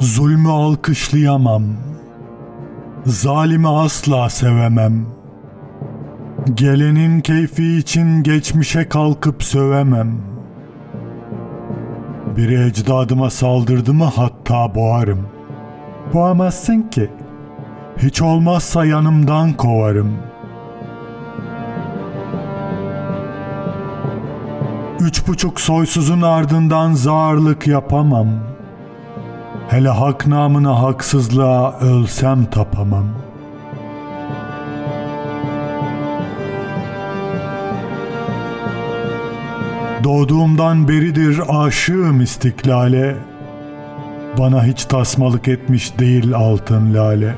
Zulmü alkışlayamam. Zalimi asla sevemem. Gelenin keyfi için geçmişe kalkıp sövemem. Biri ecdadıma saldırdı mı hatta boğarım. Boğamazsın ki. Hiç olmazsa yanımdan kovarım. Üç buçuk soysuzun ardından zağırlık yapamam. Hele hak namına haksızlığa ölsem tapamam. Doğduğumdan beridir aşığım istiklale. Bana hiç tasmalık etmiş değil altın lale.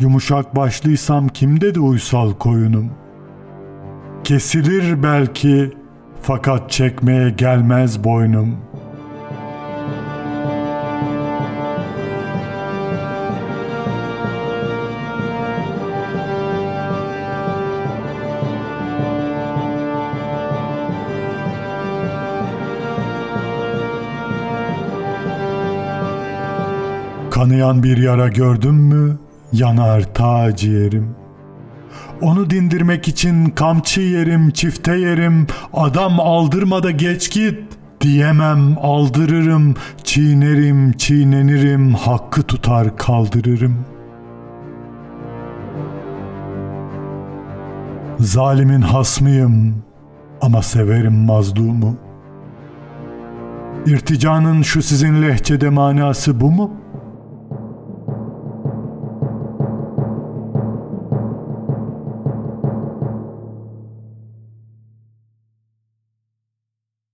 Yumuşak başlıysam kim dedi uysal koyunum? Kesilir belki fakat çekmeye gelmez boynum. Kanayan bir yara gördüm mü yanar ta ciğerim. Onu dindirmek için kamçı yerim, çifte yerim, adam aldırma da geç git diyemem, aldırırım, çiğnerim, çiğnenirim, hakkı tutar kaldırırım. Zalimin hasmıyım ama severim mazlumu. İrticanın şu sizin lehçede manası bu mu?''